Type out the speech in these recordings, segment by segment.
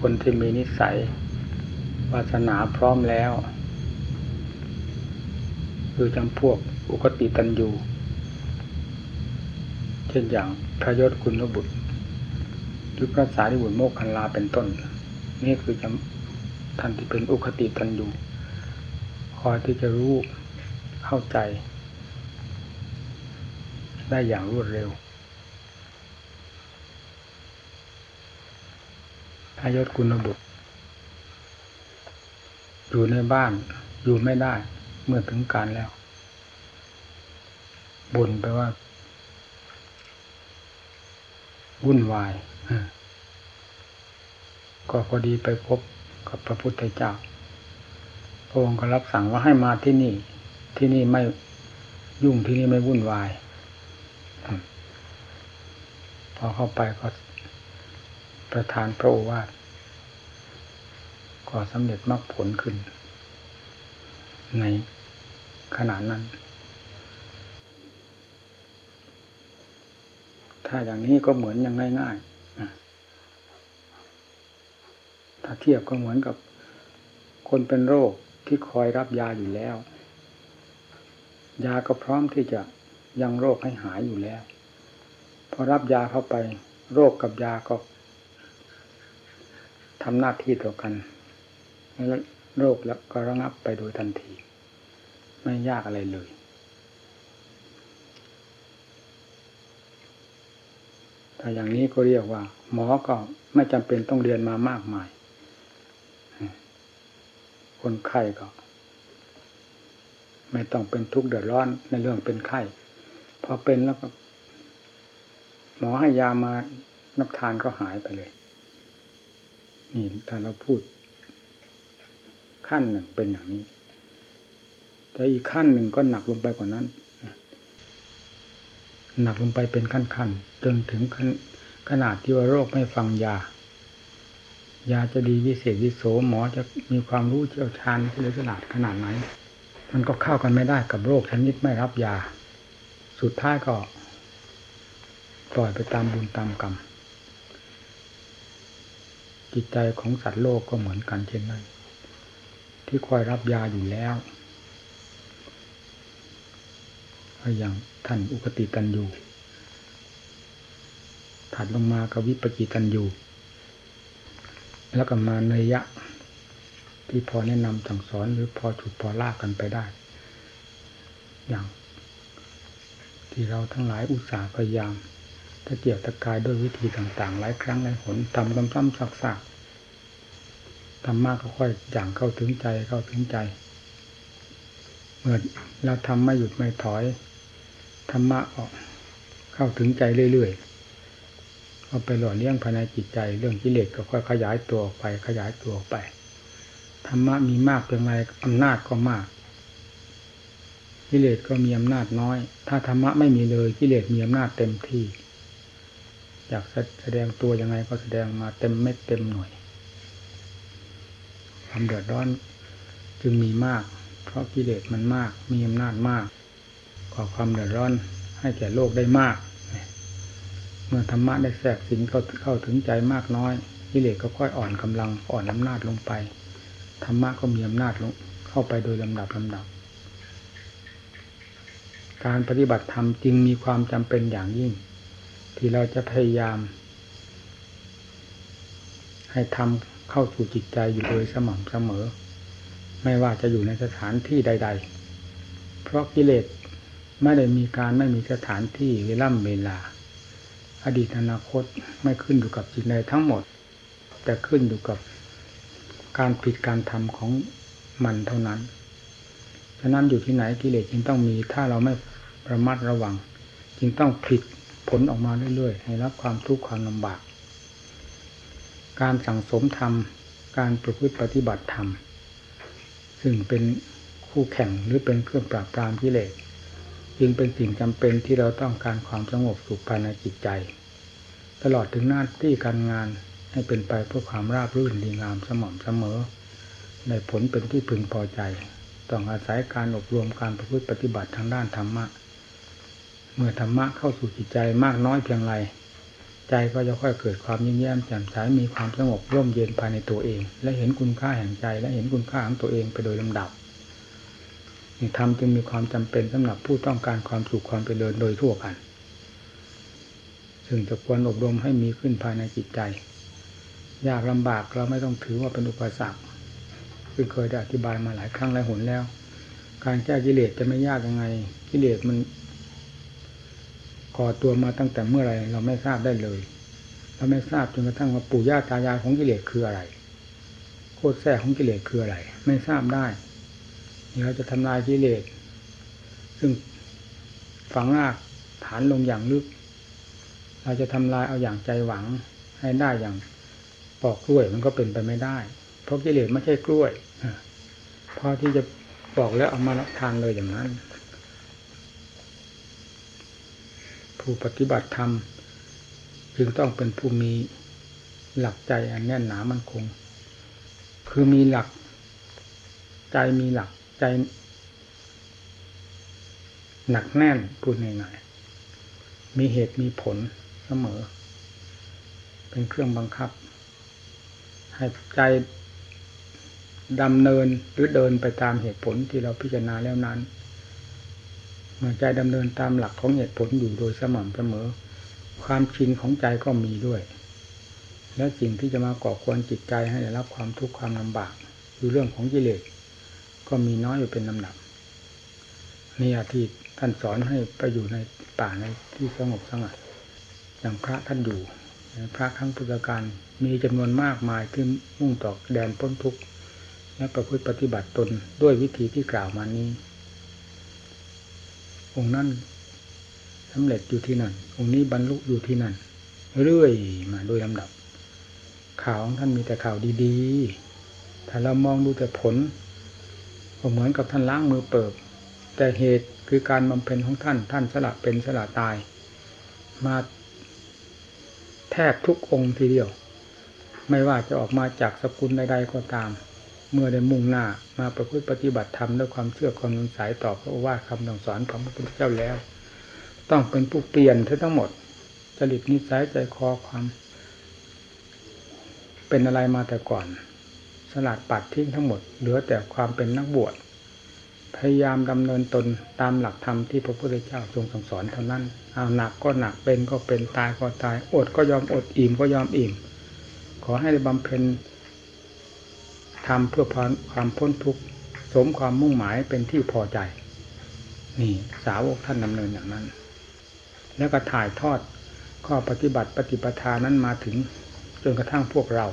คนที่มีนิสัยวาสนาพร้อมแล้ว คือจำพวกอุคติตันยูเช่นอย่างพระยศคุณบุตรหรือพระสารีบุตรโมกขันลาเป็นต้น นี่คือจำท่านที่เป็นอุคติตันยูคอยที่จะรู้เข้าใจ ได้อย่างรวดเร็ว พายศกุณบุตร อยู่ในบ้านอยู่ไม่ได้ เมื่อถึงการแล้วบ่นไปว่าวุ่นวายก็พอดีไปพบกับพระพุทธเจ้าพระองค์ก็รับสั่งว่าให้มาที่นี่ ที่นี่ไม่ยุ่งที่นี่ไม่วุ่นวาย พอเข้าไปก็ ประทานพระโอวาทก็สำเร็จมรรคผลขึ้น ในขณะนั้น ถ้าอย่างนี้ก็เหมือนอย่างง่ายๆถ้าเทียบก็เหมือนกับคนเป็นโรคที่คอยรับยาอยู่แล้ว ยาก็พร้อมที่จะยังโรคให้หายอยู่แล้ว พอรับยาเข้าไป โรคกับยาก็ ทำหน้าที่ต่อกันแล้วโรคแล้วก็ระงับไปโดยทันที ไม่ยากอะไรเลยแต่อย่างนี้ก็เรียกว่า หมอก็ไม่จำเป็นต้องเรียนมามากมาย คนไข้ก็ ไม่ต้องเป็นทุกข์เดือดร้อนในเรื่องเป็นไข้พอเป็นแล้วก็หมอให้ยามานับทานก็หายไปเลย นี่ถ้าเราพูด ขั้นหนึ่งเป็นอย่างนี้ แต่อีกขั้นหนึ่งก็หนักลงไปกว่านั้นหนักลงไปเป็นขั้นขั้นจนถึงขนาดที่ว่าโรคไม่ฟังยา ยาจะดีวิเศษวิโสหมอจะมีความรู้เชี่ยวชาญที่เลฉลาดขนาดไหน มันก็เข้ากันไม่ได้กับโรคชนิดไม่รับยา สุดท้ายก็ ปล่อยไปตามบุญตามกรรม จิตใจของสัตว์โลกก็เหมือนกันเช่นนั้น ที่คอยรับยาอยู่แล้วอย่างท่านอุคติตันอยู่ถัดลงมากับวิปกิตันอยู่แล้วก็มาเนยะ ที่พอแนะนำสั่งสอนหรือพอฉุดพอลากกันไปได้ อย่าง ที่เราทั้งหลายอุตส่าห์พยายาม ตะเกียบตะกายด้วยวิธีต่างๆ หลายครั้งหลายหนทำซ้ำๆซักๆธรรมะก็ค่อยอย่างเข้าถึงใจเข้าถึงใจ เมื่อเราทำไม่หยุดไม่ถอยธรรมะออกเข้าถึงใจเรื่อยๆเอาไปหล่อเลี้ยงภายในจิตใจ เรื่องกิเลสก็ค่อยขยายตัวออกไป ขยายตัวออกไปธรรมะมีมากเพียงไรอำนาจก็มาก กิเลสก็มีอำนาจน้อย ถ้าธรรมะไม่มีเลยกิเลสมีอำนาจเต็มที่ อยากแสดงตัวยังไงก็แสดงมาเต็มเม็ดเต็มหน่วย ความเดือดร้อนจึงมีมาก เพราะกิเลสมันมาก มีอำนาจมากก่อความเดือดร้อนให้แก่โลกได้มาก เมื่อธรรมะได้แทรกสิงเข้าเข้าถึงใจมากน้อยกิเลสก็ค่อยอ่อนกำลังอ่อนอำนาจลงไปธรรมะก็มีอำนาจลงเข้าไปโดยลำดับลำดับ การปฏิบัติธรรมจึงมีความจำเป็นอย่างยิ่ง ที่เราจะพยายาม ให้ทำเข้าสู่จิตใจอยู่โดยสม่ำเสมอ ไม่ว่าจะอยู่ในสถานที่ใด ๆ เพราะกิเลสไม่ได้มีการไม่มีสถานที่เวล่ำเวลา อดีตอนาคตไม่ขึ้นอยู่กับจิตในทั้งหมด แต่ขึ้นอยู่กับการผิดการทำของมันเท่านั้นฉะนั้นอยู่ที่ไหนกิเลสจึงต้องมีถ้าเราไม่ระมัดระวัง จึงต้องผิด ผลออกมาเรื่อยๆ ให้รับความทุกข์ความลำบาก การสั่งสมธรรม การประพฤติปฏิบัติธรรม ซึ่งเป็นคู่แข่งหรือเป็นเครื่องปราบปรามกิเลสจึงเป็นสิ่งจำเป็นที่เราต้องการความสงบสุขภายในจิตใจ ตลอดถึงหน้าที่การงานให้เป็นไปเพื่อความราบรื่นดีงามสม่ำเสมอ ในผลเป็นที่พึงพอใจ ต้องอาศัยการอบรมการประพฤติปฏิบัติทางด้านธรรมะ เมื่อธรรมะเข้าสู่จิตใจมากน้อยเพียงไรใจก็จะค่อยเกิดความยิ้มแย้มแจ่มใสมีความสงบร่มเย็นภายในตัวเอง และเห็นคุณค่าแห่งใจ และเห็นคุณค่าของตัวเองไปโดยลำดับนี่ธรรมจึงมีความจำเป็นสำหรับผู้ต้องการความสุขความเจริญโดยทั่วกันซึ่งจะควรอบรมให้มีขึ้นภายในจิตใจ ยากลำบากเราไม่ต้องถือว่าเป็นอุปสรรคซึ่งเคยได้อธิบายมาหลายครั้งหลายหนแล้ว การแก้กิเลสจะไม่ยากยังไง กิเลสมัน อตัวมาตั้งแต่เมื่อไรเราไม่ทราบได้เลย เราไม่ทราบจนกระทั่งว่าปู่ย่าตายายของกิเลสคืออะไร โคตรแท้ของกิเลสคืออะไร ไม่ทราบได้เราจะทำลายกิเลสซึ่งฝังรากฐานลงอย่างลึก เราจะทำลายเอาอย่างใจหวังให้ได้อย่างปอกกล้วยมันก็เป็นไปไม่ได้ เพราะกิเลสไม่ใช่กล้วยพอที่จะปอกแล้วเอามารับทานเลยอย่างนั้น ผู้ปฏิบัติธรรม จึงต้องเป็นผู้มีหลักใจอันแน่นหนามั่นคง คือมีหลัก ใจมีหลักใจ หนักแน่นพูดง่ายๆมีเหตุมีผลเสมอ เป็นเครื่องบังคับ ให้ใจดำเนินหรือเดินไปตามเหตุผลที่เราพิจารณาแล้วนั้น ใจดำเนินตามหลักของเหตุผลอยู่โดยสม่ำเสมอ ความชินของใจก็มีด้วย และสิ่งที่จะมาก่อควรจิตใจให้ได้รับความทุกข์ความลำบากคือเรื่องของกิเลสก็มีน้อยอยู่เป็นลำดับนี่อาทิตท่านสอนให้ไปอยู่ในป่าในที่สงบสงัดอย่างพระท่านอยู่พระครั้งพุทธการมีจำนวนมากมายที่มุ่งต่อแดนพ้นทุกข์และประพฤติปฏิบัติตนด้วยวิธีที่กล่าวมานี้ องค์นั้นสำเร็จอยู่ที่นั่น องค์นี้บรรลุอยู่ที่นั่น เรื่อยมาโดยลำดับ ข่าวของท่านมีแต่ข่าวดีๆ ถ้าเรามองดูแต่ผลก็เหมือนกับท่านล้างมือเปิบ แต่เหตุคือการบำเพ็ญของท่าน ท่านสละเป็นสละตาย มาแทบทุกองค์ทีเดียว ไม่ว่าจะออกมาจากสกุลใดๆก็ตาม เมื่อได้มุ่งหน้ามาประพฤติปฏิบัติธรรมด้วยความเชื่อความนสายต่อพระว่าคำสอนของพระพุทธเจ้าแล้ว ต้องเป็นผู้เปลี่ยนทั้งหมดจริตนิสัยใจคอความ เป็นอะไรมาแต่ก่อน สลัดปัดทิ้งทั้งหมด เหลือแต่ความเป็นนักบวชพยายามดำเนินตนตามหลักธรรมที่พระพุทธเจ้าทรงสั่งสอนเท่านั้นเอาหนักก็หนักเป็นก็เป็นตายก็ตาย อดก็ยอมอดอิ่มก็ยอมอิ่ม ขอให้ได้บำเพ็ญ ทำเพื่อความพ้นทุกข์สมความมุ่งหมายเป็นที่พอใจ นี่สาวกท่านดำเนินอย่างนั้น แล้วก็ถ่ายทอดข้อปฏิบัติปฏิปทานั้นมาถึงจนกระทั่งพวกเรา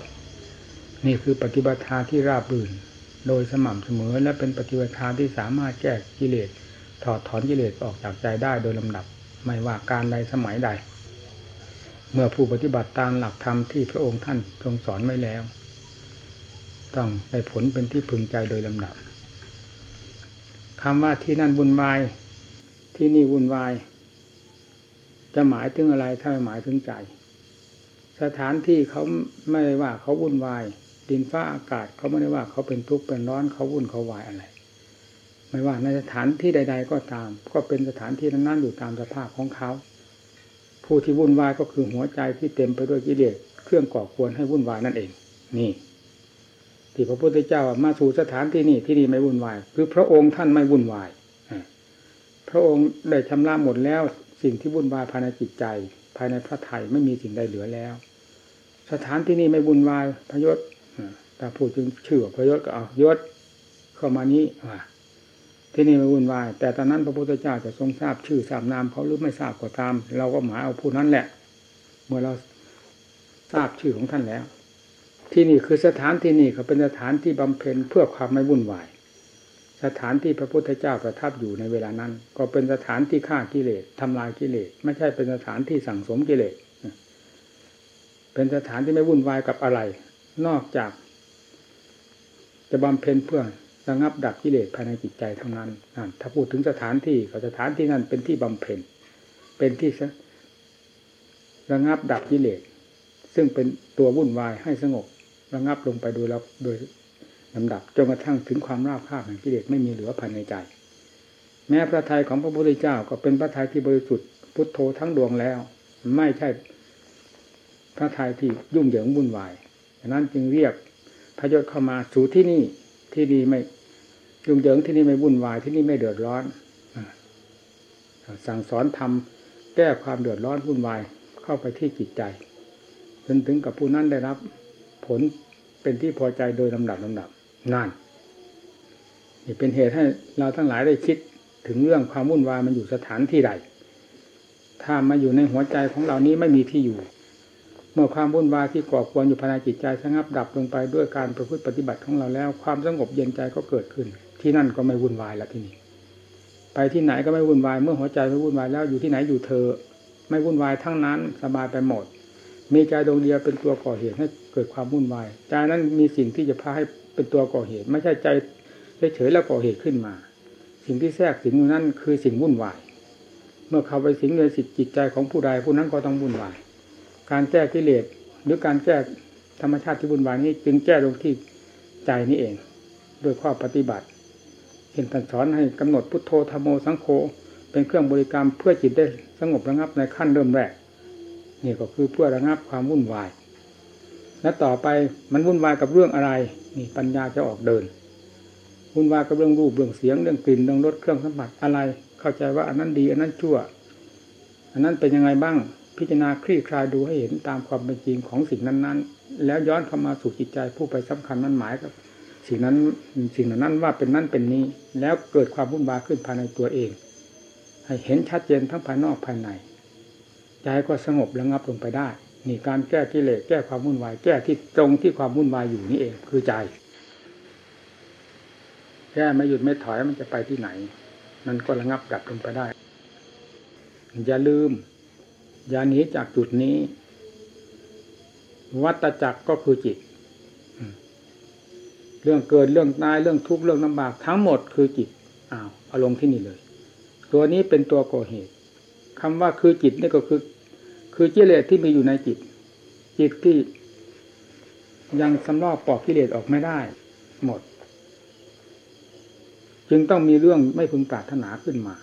นี่คือปฏิบัติที่ราบรื่น โดยสม่ำเสมอและเป็นปฏิบัติที่สามารถแก้กิเลสถอดถอนกิเลสออกจากใจได้โดยลำดับ ไม่ว่าการใดสมัยใด เมื่อผู้ปฏิบัติตามหลักธรรมที่พระองค์ท่านทรงสอนไว้แล้ว ต้องได้ผลเป็นที่พึงใจโดยลำดับคำว่าที่นั่นวุ่นวาย ที่นี่วุ่นวาย จะหมายถึงอะไรถ้าไม่หมายถึงใจ สถานที่เขาไม่ได้ว่าเขาวุ่นวาย ดินฟ้าอากาศเขาไม่ได้ว่าเขาเป็นทุกข์เป็นร้อนเขาวุ่นเขาวายอะไร ไม่ว่าในสถานที่ใด ๆ ก็ตาม ก็เป็นสถานที่นั้นๆอยู่ตามสภาพของเขาผู้ที่วุ่นวายก็คือหัวใจที่เต็มไปด้วยกิเลสเครื่องก่อควรให้วุ่นวายนั่นเอง นี่ ที่พระพุทธเจ้ามาสู่สถานที่นี่ที่นี่ไม่วุ่นวาย คือพระองค์ท่านไม่วุ่นวายพระองค์ได้ชำระหมดแล้วสิ่งที่วุ่นวายภายในจิตใจ ภายในพระไถ่ไม่มีสิ่งใดเหลือแล้ว สถานที่นี้ไม่วุ่นวายพระยศแต่พูดถึงชื่อพระยศก็เอายศเข้ามานี้ว่าที่นี่ไม่วุ่นวาย แต่ตอนนั้นพระพุทธเจ้าจะทรงทราบชื่อทราบนามเขาหรือไม่ทราบก็ตาม เราก็หมายเอาผู้นั้นแหละ เมื่อเราทราบชื่อของท่านแล้ว ที่นี่คือสถานที่นี่เขาเป็นสถานที่บำเพ็ญเพื่อความไม่วุ่นวาย สถานที่พระพุทธเจ้าประทับอยู่ในเวลานั้น ก็เป็นสถานที่ฆ่ากิเลสทำลายกิเลสไม่ใช่เป็นสถานที่สั่งสมกิเลสเป็นสถานที่ไม่วุ่นวายกับอะไร นอกจาก จะบำเพ็ญเพื่อระงับดับกิเลสภายในจิตใจเท่านั้นถ้าพูดถึงสถานที่ก็สถานที่นั้นเป็นที่บำเพ็ญเป็นที่ระงับดับกิเลสซึ่งเป็นตัววุ่นวายให้สงบ ระงับลงไปโดยแล้วโดยลำดับจนกระทั่งถึงความราบคาบแห่งกิเลสไม่มีเหลือภายในใจ แม้พระทัยของพระพุทธเจ้าก็เป็นพระทัยที่บริสุทธิ์พุทโธทั้งดวงแล้ว ไม่ใช่พระทัยที่ยุ่งเหยิงวุ่นวายดังนั้นจึงเรียกพระยศเข้ามาสู่ที่นี่ที่นี่ไม่ยุ่งเหยิงที่นี่ไม่วุ่นวายที่นี่ไม่เดือดร้อนสั่งสอนทำแก้ความเดือดร้อนวุ่นวายเข้าไปที่จิตใจจนถึงกับผู้นั้นได้รับผล เป็นที่พอใจโดยลำดับลำดับนั่นนี่เป็นเหตุให้เราทั้งหลายได้คิดถึงเรื่องความวุ่นวายมันอยู่สถานที่ใด ถ้ามาอยู่ในหัวใจของเรานี้ไม่มีที่อยู่ เมื่อความวุ่นวายที่ก่อควรอยู่ภายในจิตใจสงับดับลงไปด้วยการประพฤติปฏิบัติของเราแล้ว ความสงบเย็นใจก็เกิดขึ้น ที่นั่นก็ไม่วุ่นวายล้วที่นี่ไปที่ไหนก็ไม่วุ่นวาย เมื่อหัวใจไม่วุ่นวายแล้วอยู่ที่ไหนอยู่เธอ ไม่วุ่นวายทั้งนั้นสบายไปหมด มีใจดวงเดียวเป็นตัวก่อเหตุให้เกิดความวุ่นวายใจนั้นมีสิ่งที่จะพาให้เป็นตัวก่อเหตุ ไม่ใช่ใจเฉยๆแล้วก่อเหตุขึ้นมา สิ่งที่แทรกสิงอยู่นั่นคือสิ่งวุ่นวาย เมื่อเข้าไปสิงในสิทจิตใจของผู้ใดผู้นั้นก็ต้องวุ่นวาย การแก้กิเลสหรือการแก้ธรรมชาติที่วุ่นวายนี้จึงแก้ลงที่ใจนี้เอง โดยข้อปฏิบัติเห็นท่านสอนให้กำหนดพุทโธธรรมโมสังโฆเป็นเครื่องบริกรรมเพื่อจิตได้สงบระงับในขั้นเริ่มแรก นี่ก็คือเพื่อระงับความวุ่นวาย และต่อไปมันวุ่นวายกับเรื่องอะไร นี่ปัญญาจะออกเดิน วุ่นวายกับเรื่องรูปเรื่องเสียงเรื่องกลิ่นเรื่องรสเครื่องสัมผัสอะไร เข้าใจว่าอันนั้นดี อันนั้นชั่ว อันนั้นเป็นยังไงบ้าง พิจารณาคลี่คลายดูให้เห็นตามความเป็นจริงของสิ่งนั้น ๆ แล้วย้อนเข้ามาสู่จิตใจผู้ไปสำคัญนั้นหมายกับสิ่งนั้นสิ่งนั้นว่าเป็นนั่นเป็นนี้ แล้วเกิดความวุ่นวายขึ้นภายในตัวเอง ให้เห็นชัดเจนทั้งภายนอกภายใน ใจก็สงบระงับลงไปได้ นี่การแก้กิเลสแก้ความวุ่นวาย แก้ที่ตรงที่ความวุ่นวายอยู่นี่เองคือใจ แก้ไม่หยุดไม่ถอยมันจะไปที่ไหน มันก็ระงับดับลงไปได้ อย่าลืม อย่าหนีจากจุดนี้ วัตจักรก็คือจิต เรื่องเกิดเรื่องตายเรื่องทุกข์เรื่องลำบากทั้งหมดคือจิตอ้าวอาลงที่นี่เลย ตัวนี้เป็นตัวก่อเหตุคำว่าคือจิตนี่ก็คือ คือกิเลสที่มีอยู่ในจิต จิตที่ยังสำลอกปอกกิเลสออกไม่ได้ หมด จึงต้องมีเรื่องไม่พึงปรารถนาขึ้นมา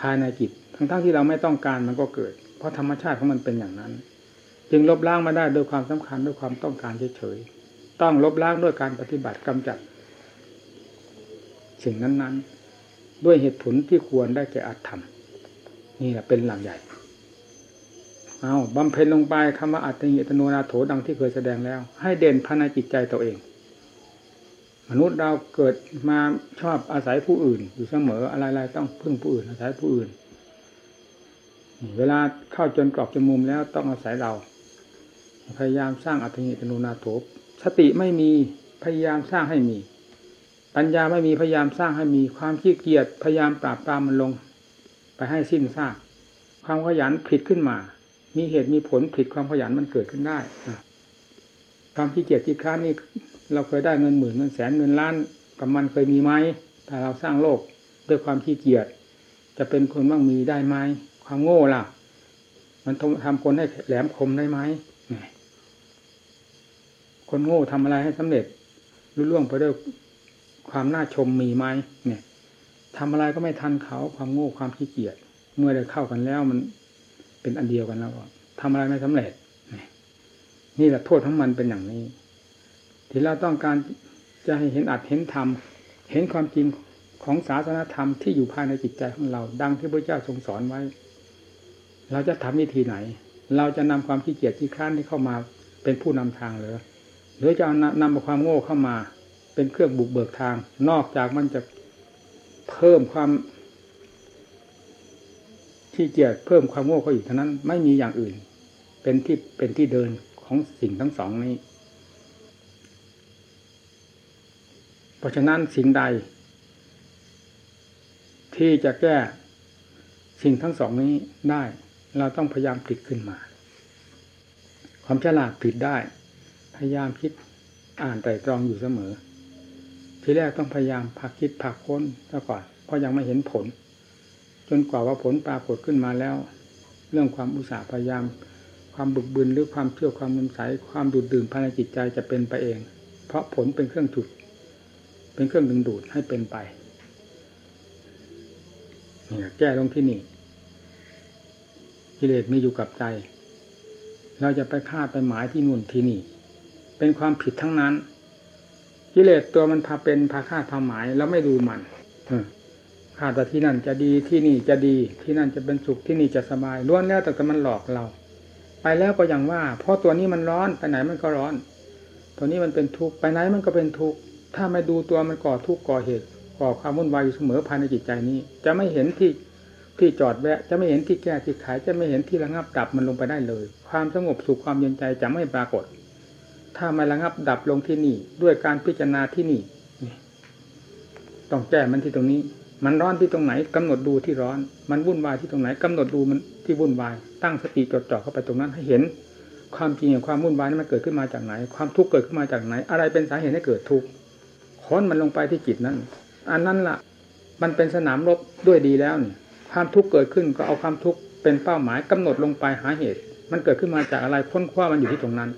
ภายในจิตทั้งๆทที่เราไม่ต้องการมันก็เกิด เพราะธรรมชาติของมันเป็นอย่างนั้น จึงลบล้างมาได้โดยความสำคัญด้วยความต้องการเฉยๆต้องลบล้างด้วยการปฏิบัติกำจัดสิ่งนั้นๆ ด้วยเหตุผลที่ควรได้แก่อัตธรรมนี่แหละเป็นหลักใหญ่ เอาบำเพ็ญลงไปคำว่าอัตติยตโนนาโถดังที่เคยแสดงแล้ว ให้เด่นภายในจิตใจตัวเอง มนุษย์เราเกิดมาชอบอาศัยผู้อื่น อยู่เสมออะไรๆต้องพึ่งผู้อื่น อาศัยผู้อื่น เวลาเข้าจนกรอบจมุมแล้วต้องอาศัยเรา พยายามสร้างอัตติยตโนนาโถสติไม่มีพยายามสร้างให้มี ปัญญาไม่มีพยายามสร้างให้มี ความขี้เกียจพยายามปราบปรามมันลง ไปให้สิ้นซากความขยันผิดขึ้นมา มีเหตุมีผลผิดความขยันมันเกิดขึ้นได้ความขี้เกียจที่ค้านนี่เราเคยได้เงินหมื่นเงินแสนเงินล้านกับมันเคยมีไหมถ้าเราสร้างโลกด้วยความขี้เกียจจะเป็นคนบ้างมีได้ไหมความโง่ล่ะ มันทำคนให้แหลมคมได้ไหมคนโง่ทำอะไรให้สำเร็จรุ่ล่วงไปด้วยความน่าชมมีไหมเนี่ยทำอะไรก็ไม่ทันเขาความโง่ความขี้เกียจเมื่อได้เข้ากันแล้วมัน เป็นอันเดียวกันแล้วก็ทำอะไรไม่สำเร็จ นี่แหละโทษของมันเป็นอย่างนี้ ที่เราต้องการจะให้เห็นอัดเห็นธรรมเห็นความจริงของศาสนธรรมที่อยู่ภายในจิตใจของเรา ดังที่พระเจ้าทรงสอนไว้ เราจะทำวิธีไหน เราจะนำความขี้เกียจที่ค้านที่เข้ามาเป็นผู้นำทางหรือหรือจะนำความโง่เข้ามา เป็นเครื่องบุกเบิกทาง นอกจากมันจะเพิ่มความ ที่เกียจเพิ่มความโง่เข้าอีกเท่านั้น ไม่มีอย่างอื่น เป็นที่เป็นที่เดินของสิ่งทั้งสองนี้ เพราะฉะนั้นสิ่งใด ที่จะแก้สิ่งทั้งสองนี้ได้ เราต้องพยายามผลิตขึ้นมา ความฉลาดผลิตได้ พยายามคิดอ่านไตรตรองอยู่เสมอ ทีแรกต้องพยายามพักคิดพักค้นซะก่อนเพราะยังไม่เห็นผล จนกว่าว่าผลปรากฏขึ้นมาแล้ว เรื่องความอุตสาห์พยายาม ความบึกบึนหรือความเชื่อความนำใสความดูดดื่มภายในจิตใจจะเป็นไปเอง เพราะผลเป็นเครื่องจุด เป็นเครื่องดึงดูดให้เป็นไปนี่แก้ลงที่นี่กิเลสมีอยู่กับใจ เราจะไปคาดไปหมายที่นู่นที่นี่ เป็นความผิดทั้งนั้น กิเลสตัวมันพาเป็นพาคาดพาหมายแล้วไม่ดูมันออ คาดว่าที่นั่นจะดีที่นี่จะดีที่นั่นจะเป็นสุขที่นี่จะสบายล้วนแล้วแต่มันหลอกเรา ไปแล้วก็อย่างว่า เพราะตัวนี้มันร้อนไปไหนมันก็ร้อน ตัวนี้มันเป็นทุกข์ไปไหนมันก็เป็นทุกข์ถ้าไม่ดูตัวมันก่อทุกข์ก่อเหตุก่อความวุ่นวายอยู่เสมอภายในจิตใจนี้ จะไม่เห็นที่ที่จอดแวะ จะไม่เห็นที่แก้ที่ขายจะไม่เห็นที่ระงับดับมันลงไปได้เลย ความสงบสุขความเย็นใจจะไม่ปรากฏ ถ้าม่ระงับดับลงที่นี่ ด้วยการพิจารณาที่นี่ต้องแก้มันที่ตรงนี้ มันร้อนที่ตรงไหนกำหนดดูที่ร้อน มันวุ่นวายที่ตรงไหนกำหนดดูมันที่วุ่นวาย ตั้งสติจดจ่อเข้าไปตรงนั้นให้เห็น ความจริงองความวุ่นวายนั้นมันเกิดขึ้นมาจากไหน ความทุกข์เกิดขึ้นมาจากไหน อะไรเป็นสาเหตุให้เกิดทุกข์ค้นมันลงไปที่จิตนั้น อันนั้นล่ะ มันเป็นสนามรบด้วยดีแล้วเนี่ยความทุกข์เกิดขึ้นก็เอาความทุกข์เป็นเป้าหมายกำหนดลงไปหาเหตุ มันเกิดขึ้นมาจากอะไรค้นคว้ามันอยู่ที่ตรงนั้น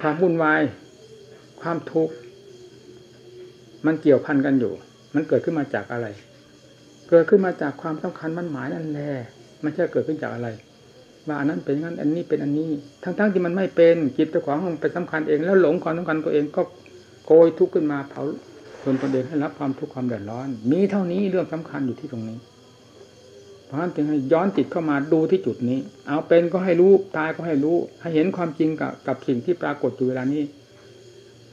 ความวุ่นวาย ความทุกข์ มันเกี่ยวพันกันอยู่ มันเกิดขึ้นมาจากอะไร เกิดขึ้นมาจากความสำคัญมันหมายนั่นแหละมันจะเกิดขึ้นจากอะไร ว่าอันนั้นเป็นงั้นอันนี้เป็นอันนี้ ทั้งๆที่มันไม่เป็นจิตเจ้าของมันเป็นสำคัญเอง แล้วหลงความสำคัญตัวเองก็โกยทุกข์ขึ้นมาเผาจนตนเองให้รับความทุกข์ความเดือดร้อน มีเท่านี้เรื่องสำคัญอยู่ที่ตรงนี้ เพราะฉะนั้นจึงให้ย้อนจิตเข้ามาดูที่จุดนี้ เอาเป็นก็ให้รู้ตายก็ให้รู้ ให้เห็นความจริงกับกับสิ่งที่ปรากฏอยู่เวลานี้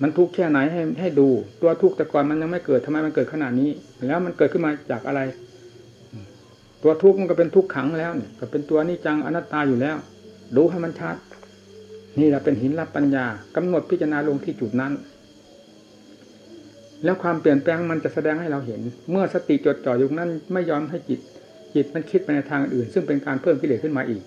มันทุกข์แค่ไหนให้ให้ดู ตัวทุกข์แต่ก่อนมันยังไม่เกิดทำไมมันเกิดขนาดนี้ แล้วมันเกิดขึ้นมาจากอะไร ตัวทุกข์มันก็เป็นทุกข์ขังแล้วเนี่ยก็เป็นตัวนิจังอนัตตาอยู่แล้ว ดูให้มันชัด นี่แหละเป็นหินรับปัญญากำหนดพิจารณาลงที่จุดนั้น แล้วความเปลี่ยนแปลงมันจะแสดงให้เราเห็น เมื่อสติจดจ่ออยู่นั้น ไม่ยอมให้จิต จิตมันคิดไปในทางอื่น ซึ่งเป็นการเพิ่มกิเลสขึ้นมาอีก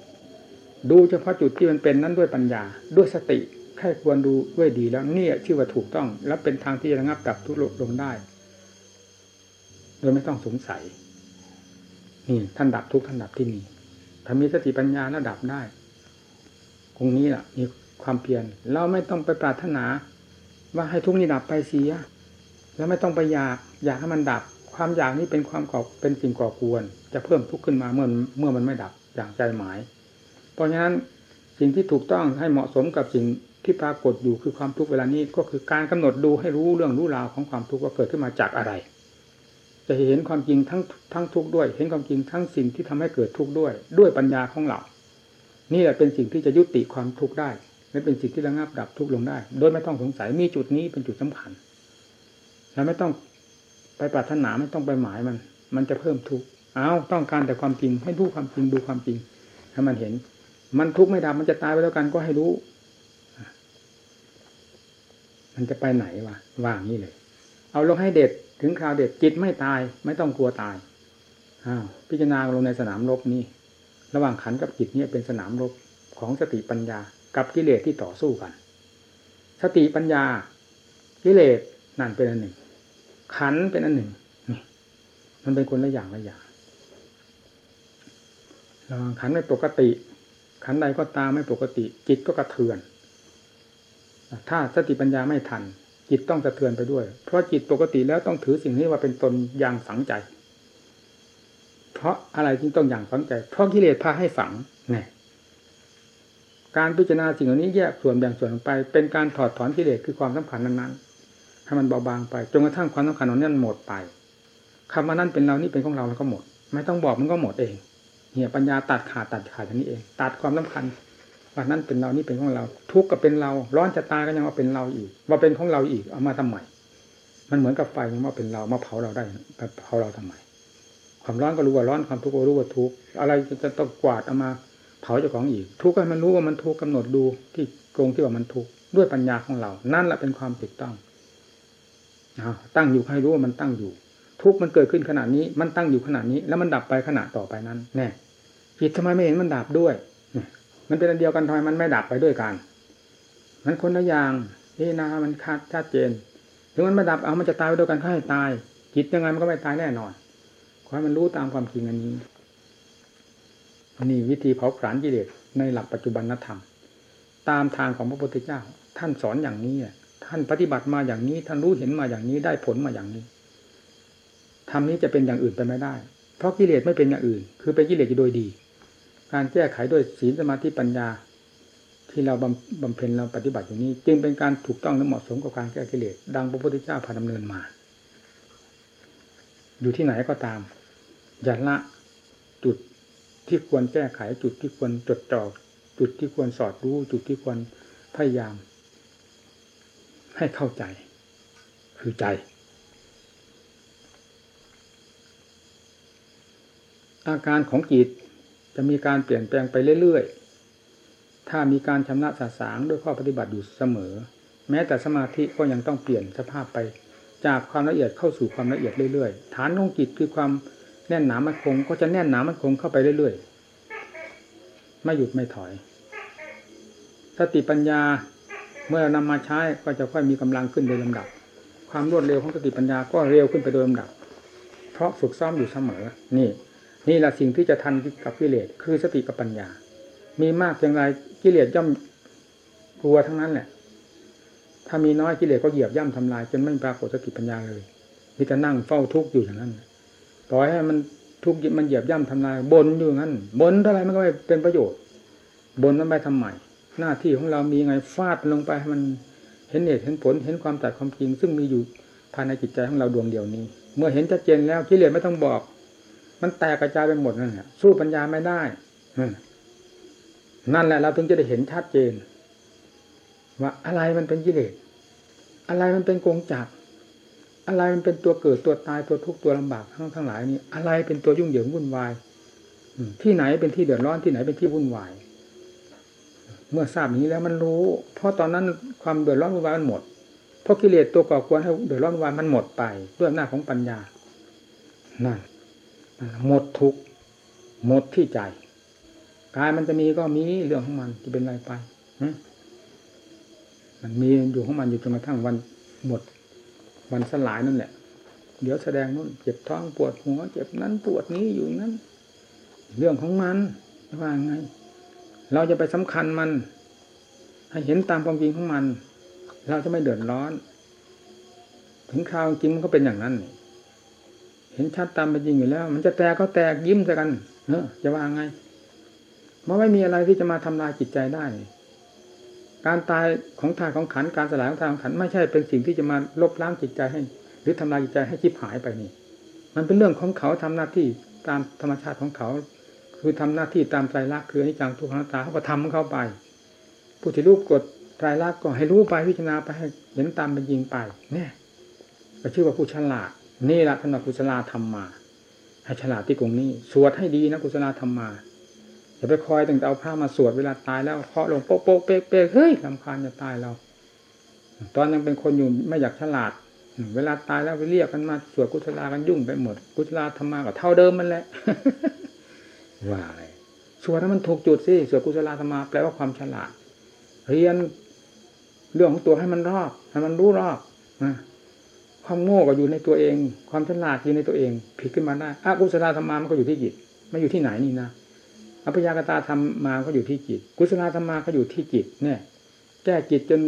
ดูเฉพาะจุดที่มันเป็นนั้นด้วยปัญญาด้วยสติ แค่ควรดูด้วยดีแล้วนี่ชื่อว่าถูกต้อง และเป็นทางที่จะระงับดับทุกข์ลงได้ โดยไม่ต้องสงสัยนี่ท่านดับทุกท่านดับที่นี่ถ้ามีสติปัญญาแล้วดับได้ตรงนี้แหละมีความเพียรเราไม่ต้องไปปรารถนา ว่าให้ทุกนี้ดับไปเสีย แล้วไม่ต้องไปอยากอยากให้มันดับ ความอยากนี้เป็นความก่อเป็นสิ่งก่อกวน จะเพิ่มทุกข์ขึ้นมาเมื่อเมื่อมันไม่ดับอย่างใจหมาย เพราะฉะนั้นสิ่งที่ถูกต้องให้เหมาะสมกับสิ่ง ที่ปรากฏอยู่คือความทุกข์เวลานี้ก็คือการกำหนดดูให้รู้เรื่องรู้ราวของความทุกข์ว่าเกิดขึ้นมาจากอะไร จะเห็นความจริงทั้งทั้งทุกข์ด้วย เห็นความจริงทั้งสิ่งที่ทำให้เกิดทุกข์ด้วย ด้วยปัญญาของเรานี่แหละเป็นสิ่งที่จะยุติความทุกข์ได้และเป็นสิ่งที่ระงับดับทุกข์ลงได้ โดยไม่ต้องสงสัยมีจุดนี้เป็นจุดสำคัญเราไม่ต้องไปปรารถนาไม่ต้องไปหมายมัน มันจะเพิ่มทุกข์เอาต้องการแต่ความจริงให้รู้ความจริงดูความจริงให้มันเห็น มันทุกข์ไม่ดับมันจะตายไปแล้วกันก็ให้รู้ มันจะไปไหนวะว่างนี้เลย เอาลงให้เด็ดถึงคราวเด็ดจิตไม่ตาย ไม่ต้องกลัวตายอ้าวพิจารณาลงในสนามรบนี่ ระหว่างขันกับจิตนี่เป็นสนามรบของสติปัญญา กับกิเลสที่ต่อสู้กัน สติปัญญา กิเลสนั่นเป็นอันหนึ่ง ขันเป็นอันหนึ่งนี่มันเป็นคนละอย่างละอย่างขันไม่ปกติ ขันใดก็ตามไม่ปกติ จิตก็กระเทือน ถ้าสติปัญญาไม่ทัน จิตต้องกระเทือนไปด้วย เพราะจิตปกติแล้วต้องถือสิ่งนี้ว่าเป็นตนอย่างฝังใจ เพราะอะไรจึงต้องอย่างฝังใจ เพราะกิเลสพาให้ฝังเนี่ยการพิจารณาสิ่งเหล่านี้แยกส่วนแบ่งส่วนไป เป็นการถอดถอนกิเลสคือความสำคัญนั้นๆให้มันเบาบางไปจนกระทั่งความสำคัญนั้นหมดไปคำว่านั่นเป็นเรานี่เป็นของเราแล้วก็หมด ไม่ต้องบอกมันก็หมดเองเนี่ยปัญญาตัดขาดตัดขาดอย่างนี้เอง ตัดความสำคัญ ว่านั่นเป็นเรานี่เป็นของเรา ทุกข์ก็เป็นเรา ร้อนจะตายก็ยังว่าเป็นเราอีก ว่าเป็นของเราอีกเอามาทำไมมันเหมือนกับไฟมันว่าเป็นเรามาเผาเราได้เผาเราทำไมความร้อนก็รู้ว่าร้อนความทุกข์ก็รู้ว่าทุกข์อะไรจะต้องกวาดเอามาเผาเจ้าของอีก ทุกข์ให้มันรู้ว่ามันทุกข์กำหนดดูที่ตรงที่ว่ามันทุกข์ด้วยปัญญาของเรา นั่นแหละเป็นความถูกต้องตั้งอยู่ให้รู้ว่ามันตั้งอยู่ ทุกข์มันเกิดขึ้นขนาดนี้ มันตั้งอยู่ขนาดนี้ แล้วมันดับไปขณะต่อไปนั้น แน่ผิดทำไมไม่เห็นมันดับด้วย มันเป็นอันเดียวกันทำไมมันไม่ดับไปด้วยกัน มันคนละอย่างนี่นะมันคาดชัดเจน ถึงมันไม่ดับเอามันจะตายไปด้วยกันก็ให้ตายจิตยังไงมันก็ไม่ตายแน่นอนขอให้มันรู้ตามความจริงอันนี้นี่วิธีเผาผลาญกิเลสในหลักปัจจุบันนธรรม ตามทางของพระพุทธเจ้า ท่านสอนอย่างนี้ท่านปฏิบัติมาอย่างนี้ ท่านรู้เห็นมาอย่างนี้ได้ผลมาอย่างนี้ทำนี้จะเป็นอย่างอื่นไปไม่ได้ เพราะกิเลสไม่เป็นอย่างอื่น คือเป็นกิเลสโดยดี การแก้ไขด้วยศีลสมาธิปัญญา ที่เราบำเพ็ญเราปฏิบัติอยู่นี้ จึงเป็นการถูกต้องและเหมาะสมกับการแก้กิเลสดังพระพุทธเจ้าพาดำเนินมา อยู่ที่ไหนก็ตามอย่าละจุดที่ควรแก้ไขจุดที่ควรจดจ่อจุดที่ควรสอดรู้ จุดที่ควรพยายาม ให้เข้าใจ คือใจ อาการของจิต จะมีการเปลี่ยนแปลงไปเรื่อยๆ ถ้ามีการชำระสาสางด้วยข้อปฏิบัติอยู่เสมอ แม้แต่สมาธิก็ยังต้องเปลี่ยนสภาพไป จากความละเอียดเข้าสู่ความละเอียดเรื่อยๆ ฐานของจิตคือความแน่นหนามันคง ก็จะแน่นหนามันคงเข้าไปเรื่อยๆ ไม่หยุดไม่ถอย สติปัญญาเมื่อนำมาใช้ก็จะค่อยมีกำลังขึ้นโดยลำดับ ความรวดเร็วของสติปัญญาก็เร็วขึ้นไปโดยลำดับ เพราะฝึกซ้อมอยู่เสมอ นี่ นี่แหละสิ่งที่จะทันกับกิเลสคือสติกับปัญญา มีมากเพียงไรกิเลสย่อมกลัวทั้งนั้นแหละ ถ้ามีน้อยกิเลสก็เหยียบย่ำทำลายจนไม่ปรากฏสติปัญญาเลยมีแต่นั่งเฝ้าทุกข์อยู่อย่างนั้นปล่อยให้มันทุกข์มันเหยียบย่ำทำลายบนอยู่งั้นบนเท่าไรมันก็ไม่เป็นประโยชน์ บนมันไปทำไมหน้าที่ของเรามีไงฟาดลงไปให้มันเห็นเหตุเห็นผลเห็นความตัดความจริง ซึ่งมีอยู่ภายในจิตใจของเราดวงเดียวนี้ เมื่อเห็นชัดเจนแล้วกิเลสไม่ต้องบอก มันแตกกระจายไปหมดนั่นแหละสู้ปัญญาไม่ได้นั่นแหละเราถึงจะได้เห็นชัดเจน ว่าอะไรมันเป็นกิเลสอะไรมันเป็นกงจักรอะไรมันเป็นตัวเกิดตัวตายตัวทุกข์ตัวลำบากทั้งทั้งหลายนี่อะไรเป็นตัวยุ่งเหยิงวุ่นวายที่ไหนเป็นที่เดือดร้อนที่ไหนเป็นที่วุ่นวาย เมื่อทราบอย่างนี้แล้วมันรู้ เพราะตอนนั้นความเดือดร้อนวุ่นวายมันหมด เพราะกิเลสตัวก่อควรให้เดือดร้อนวุ่นวายมันหมดไปด้วยอำนาจของปัญญานั่น หมดทุกหมดที่ใจกายมันจะมีก็มีเรื่องของมันจะเป็นอะไรไปมันมีอยู่ของมันอยู่จนกระทั่งวันหมด วันสลายนั่นแหละ เดี๋ยวแสดงนู่นเจ็บท้องปวดหัวเจ็บนั้นปวดนี้อยู่นั้น เรื่องของมันว่าไง เราจะไปสำคัญมัน ให้เห็นตามความจริงของมัน เราจะไม่เดือดร้อน ถึงคราวจริงมันก็เป็นอย่างนั้น เห็นชัดตามเป็นจริงอยู่แล้ว มันจะแตกก็แตกยิ้มกัน เอจะว่าไงมันไม่มีอะไรที่จะมาทำลายจิตใจได้ การตายของทายของขันการสลายของทายของขันไม่ใช่เป็นสิ่งที่จะมาลบล้างจิตใจให้ หรือทำลายจิตใจให้ชิบหายไปนี่ มันเป็นเรื่องของเขาทำหน้าที่ตามธรรมชาติของเขา คือทำหน้าที่ตามไตรลักคืออนิจจังทุกขังตาเขาก็ทำเข้าไป ผู้ที่รู้กฎไตรลักษณ์ก็ให้รู้ไปพิจารณาไปให้เห็นตามเป็นจริงไป เนี่ยก็ชื่อว่าผู้ฉลาด นี่แหละท่านว่ากุศลธรรมมาให้ฉลาดที่ตรงนี้ สวดให้ดีนะกุศลธรรมมาอย่าไปคอยตั้งแต่เอาผ้ามาสวดเวลาตายแล้วเคาะลงโป๊กโป๊กเป๊กเป๊กเฮ้ยลำคาญจะตายเรา ตอนยังเป็นคนอยู่ไม่อยากฉลาด เวลาตายแล้วไปเรียกกันมาสวดกุศลากันยุ่งไปหมด กุศลธรรมาก็เท่าเดิมมันแหละว่าอะไรสวดให้มันถูกจุดสิสวดกุศลธรรมาแปลว่าความฉลาด เรียนเรื่องของตัวให้มันรอบให้มันรู้รอบนะ ความโง่ก็อยู่ในตัวเอง ความฉลาดอยู่ในตัวเอง ผิดขึ้นมาได้อากุศลธรรมามันก็อยู่ที่จิตไม่อยู่ที่ไหนนี่นะอภิญญากตาธรรมมาก็อยู่ที่จิต กุศลธรรมาก็อยู่ที่จิตเนี่ย แก้จิตจน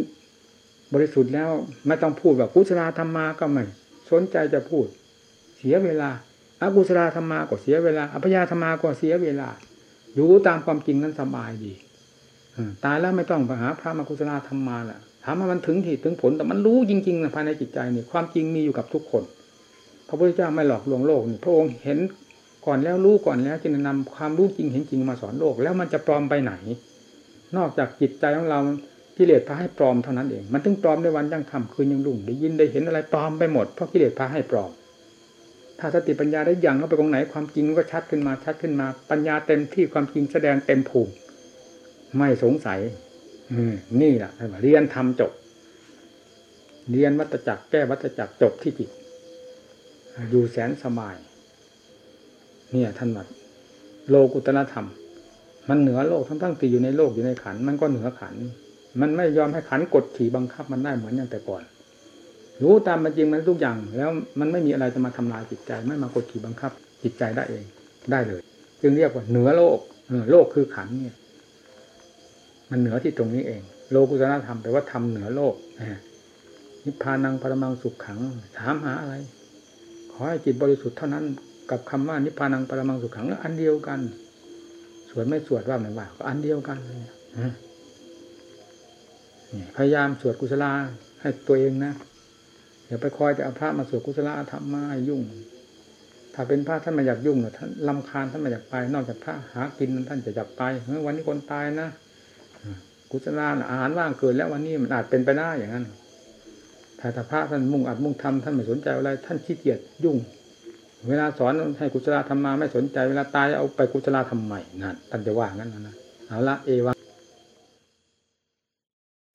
บริสุทธิ์แล้วไม่ต้องพูดแบบกุศลธรรมาก็ไม่สนใจจะพูด เสียเวลาอากุศลธรรมาก็เสียเวลาอภิญญาธรรมาก็เสียเวลา อยู่ตามความจริงนั้นสบายดีตายแล้วไม่ต้องไปหาพระมากุศลธรรมาแหละ ถามว่ามันถึงที่ถึงผลแต่มันรู้จริงๆนะภายในจิตใจนี่ความจริงมีอยู่กับทุกคน พระพุทธเจ้าไม่หลอกลวงโลกนี่พระองค์เห็นก่อนแล้วรู้ก่อนแล้วจึงนำความรู้จริงเห็นจริงมาสอนโลก แล้วมันจะปลอมไปไหน นอกจากจิตใจของเรากิเลสพาให้ปลอมเท่านั้นเอง มันถึงปลอมในวันยังค่ำคืนยังรุ่งได้ยินได้เห็นอะไรปลอมไปหมดเพราะกิเลสพาให้ปลอม ถ้าสติปัญญาได้ยังเข้าไปตรงไหนความจริงก็ชัดขึ้นมาชัดขึ้นมา ปัญญาเต็มที่ความจริงแสดงเต็มภูมิไม่สงสัย นี่แหละเรียนทำจบ เรียนวัตจักรแก้วัตจักรจบที่จิต อยู่แสนสบาย เนี่ยท่านว่าโลกุตละธรรม มันเหนือโลกทั้งทั้งตีอยู่ในโลกอยู่ในขัน มันก็เหนือขัน มันไม่ยอมให้ขันกดขี่บังคับมันได้เหมือนอย่างแต่ก่อน รู้ตามมันจริงมันทุกอย่าง แล้วมันไม่มีอะไรจะมาทำลายจิตใจ ไม่มากดขี่บังคับ จิตใจได้เองได้เลย จึงเรียกว่าเหนือโลกโลกคือขันเนี่ย มันเหนือที่ตรงนี้เอง โลกุตละธรรมแปลว่าทำเหนือโลกนิพพานังปรมังสุขขัง ถามหาอะไร ขอให้จิตบริสุทธิ์เท่านั้น กับคำว่านิพพานังปรมังสุขขังอันเดียวกัน สวดไม่สวดว่าไม่ว่าก็อันเดียวกันพยายามสวดกุศลาให้ตัวเองนะอย่าไปคอยแต่เอาพระมาสวดกุศลาธรรมมาหยุ่ง ถ้าเป็นพระท่านไม่อยากยุ่งเนอะท่านลำคาญท่านไม่อยากไป นอกจากพระหากินท่านจะอยากไปเฮ้ยวันนี้คนตายนะ กุศลาน่ะอาหารว่างเกินแล้ววันนี้มันอาจเป็นไปได้อย่างนั้นถ้าถ้าพระท่านมุ่งอัดมุ่งทำท่านไม่สนใจอะไรท่านขี้เกียจยุ่ง เวลาสอนให้กุศลธรรมมาไม่สนใจ เวลาตายเอาไปกุศลธรรมใหม่นั่นท่านจะว่างั้นนะนะเอาละเอวัง